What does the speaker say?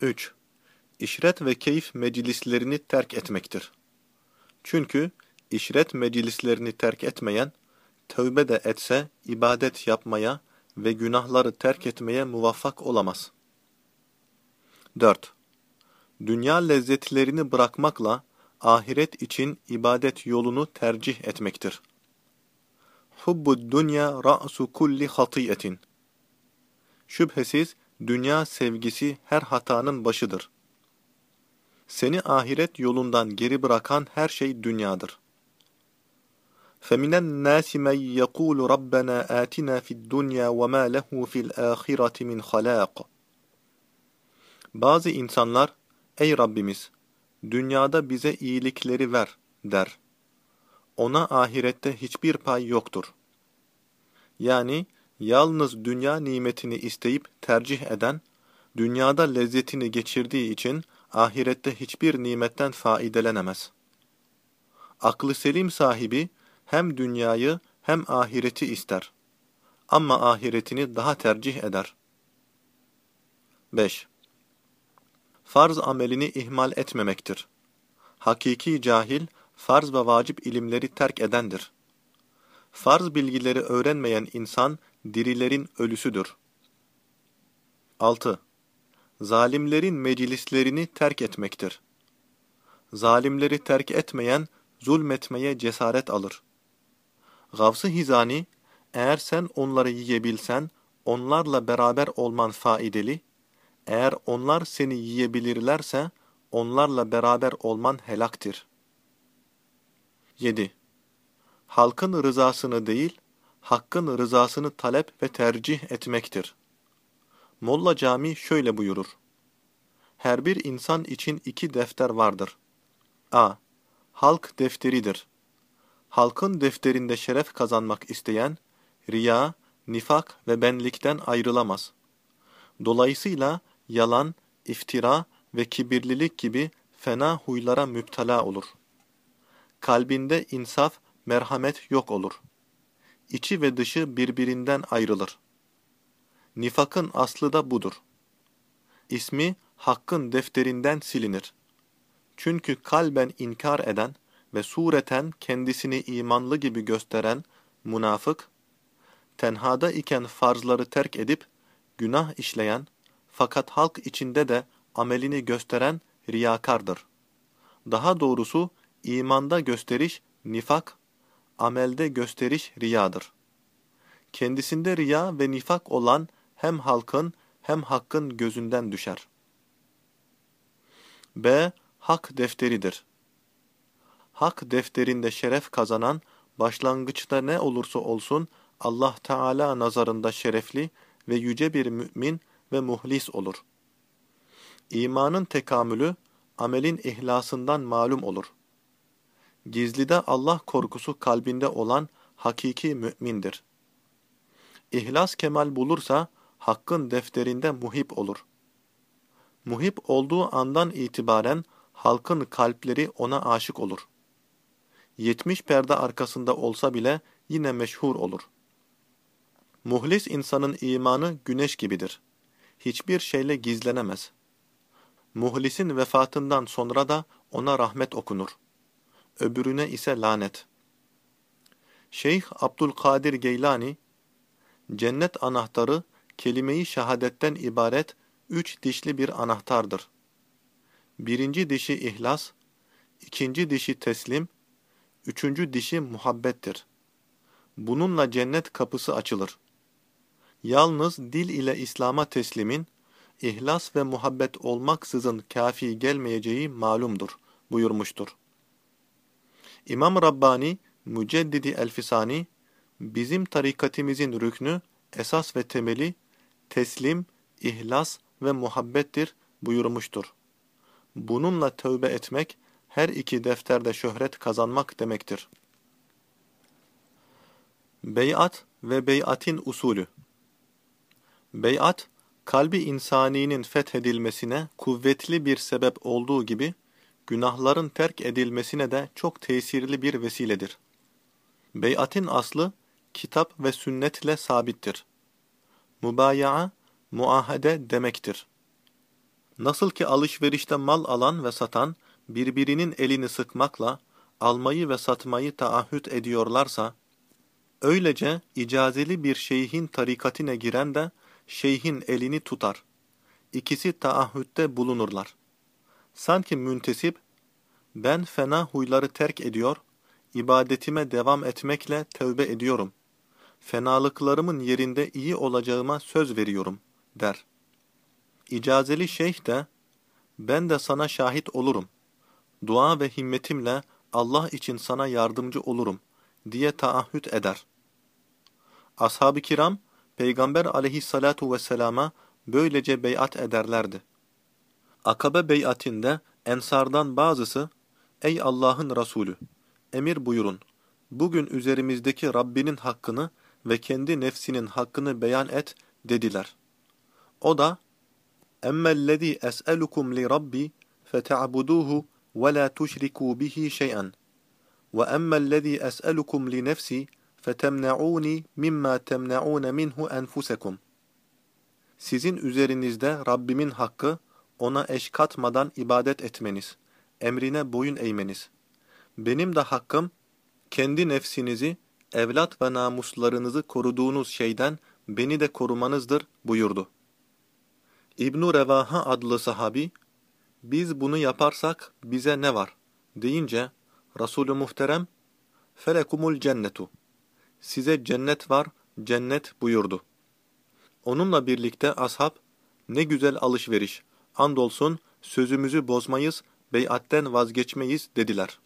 3. İşret ve keyif meclislerini terk etmektir. Çünkü işret meclislerini terk etmeyen, tövbe de etse ibadet yapmaya ve günahları terk etmeye muvaffak olamaz. 4. Dünya lezzetlerini bırakmakla ahiret için ibadet yolunu tercih etmektir. Hubbud dünya ra'su kulli hatiyetin. Şüphesiz dünya sevgisi her hatanın başıdır. Seni ahiret yolundan geri bırakan her şey dünyadır. فَمِنَ النَّاسِ مَنْ يَقُولُ رَبَّنَا آتِنَا فِي الدُّنْيَا وَمَا لَهُ فِي الْآخِرَةِ مِنْ خَلَاقٍ Bazı insanlar, ey Rabbimiz, dünyada bize iyilikleri ver, der. Ona ahirette hiçbir pay yoktur. Yani, yalnız dünya nimetini isteyip tercih eden, dünyada lezzetini geçirdiği için ahirette hiçbir nimetten faidelenemez. Aklı selim sahibi hem dünyayı hem ahireti ister. Ama ahiretini daha tercih eder. 5. Farz amelini ihmal etmemektir. Hakiki cahil, farz ve vacip ilimleri terk edendir. Farz bilgileri öğrenmeyen insan, dirilerin ölüsüdür. 6. Zalimlerin meclislerini terk etmektir. Zalimleri terk etmeyen, zulmetmeye cesaret alır. Gavs-ı Hizani, eğer sen onları yiyebilsen, onlarla beraber olman faideli, eğer onlar seni yiyebilirlerse, onlarla beraber olman helaktir. 7. Halkın rızasını değil, hakkın rızasını talep ve tercih etmektir. Molla Cami şöyle buyurur. Her bir insan için iki defter vardır. a. Halk defteridir. Halkın defterinde şeref kazanmak isteyen, riya, nifak ve benlikten ayrılamaz. Dolayısıyla yalan, iftira ve kibirlilik gibi fena huylara müptela olur. Kalbinde insaf, merhamet yok olur. İçi ve dışı birbirinden ayrılır. Nifakın aslı da budur. İsmi hakkın defterinden silinir. Çünkü kalben inkar eden ve sureten kendisini imanlı gibi gösteren münafık, tenhada iken farzları terk edip günah işleyen fakat halk içinde de amelini gösteren riyakardır. Daha doğrusu imanda gösteriş nifak, amelde gösteriş riyadır. Kendisinde riya ve nifak olan hem halkın hem hakkın gözünden düşer. B. Hak defteridir. Hak defterinde şeref kazanan, başlangıçta ne olursa olsun Allah Teala nazarında şerefli ve yüce bir mümin ve muhlis olur. İmanın tekamülü, amelin ihlasından malum olur. Gizlide Allah korkusu kalbinde olan hakiki mümindir. İhlas kemal bulursa, hakkın defterinde muhip olur. Muhip olduğu andan itibaren halkın kalpleri ona aşık olur. Yetmiş perde arkasında olsa bile yine meşhur olur. Muhlis insanın imanı güneş gibidir. Hiçbir şeyle gizlenemez. Muhlisin vefatından sonra da ona rahmet okunur. Öbürüne ise lanet. Şeyh Abdülkadir Geylani, cennet anahtarı kelime-i şehadetten ibaret üç dişli bir anahtardır. Birinci dişi ihlas, ikinci dişi teslim, üçüncü dişi muhabbettir. Bununla cennet kapısı açılır. Yalnız dil ile İslam'a teslimin, ihlas ve muhabbet olmaksızın kafi gelmeyeceği malumdur, buyurmuştur. İmam Rabbani, Müceddidi Elfisani, bizim tarikatimizin rüknü, esas ve temeli, teslim, ihlas ve muhabbettir buyurmuştur. Bununla tövbe etmek, her iki defterde şöhret kazanmak demektir. Beyat ve beyatin usulü Beyat, kalbi insaninin fethedilmesine kuvvetli bir sebep olduğu gibi, günahların terk edilmesine de çok tesirli bir vesiledir. Beyatin aslı, kitap ve sünnetle sabittir. Mübaya'a, muahede demektir. Nasıl ki alışverişte mal alan ve satan birbirinin elini sıkmakla almayı ve satmayı taahhüt ediyorlarsa, öylece icazeli bir şeyhin tarikatine giren de şeyhin elini tutar. İkisi taahhütte bulunurlar. Sanki müntesip, ben fena huyları terk ediyor, ibadetime devam etmekle tövbe ediyorum. Fenalıklarımın yerinde iyi olacağıma söz veriyorum, der. İcazeli şeyh de, ben de sana şahit olurum. Dua ve himmetimle Allah için sana yardımcı olurum, diye taahhüt eder. Ashab-ı kiram, Peygamber aleyhissalatu vesselama böylece beyat ederlerdi. Akabe beyatinde ensardan bazısı, Ey Allah'ın Resulü! Emir buyurun. Bugün üzerimizdeki Rabbinin hakkını ve kendi nefsinin hakkını beyan et dediler. O da, Emmellezî es'elukum li Rabbi fete'abuduhu ve la tuşrikû bihi şey'en. Ve emmellezî es'elukum li nefsi fetemne'ûni mimma temne'ûne minhu enfusekum. Sizin üzerinizde Rabbimin hakkı, ona eş katmadan ibadet etmeniz, emrine boyun eğmeniz. Benim de hakkım, kendi nefsinizi, evlat ve namuslarınızı koruduğunuz şeyden beni de korumanızdır buyurdu. İbn Revaha adlı sahabi, biz bunu yaparsak bize ne var deyince Resulü Muhterem, felekumul cennetu, size cennet var, cennet buyurdu. Onunla birlikte ashab, ne güzel alışveriş, andolsun sözümüzü bozmayız, beyatten vazgeçmeyiz dediler.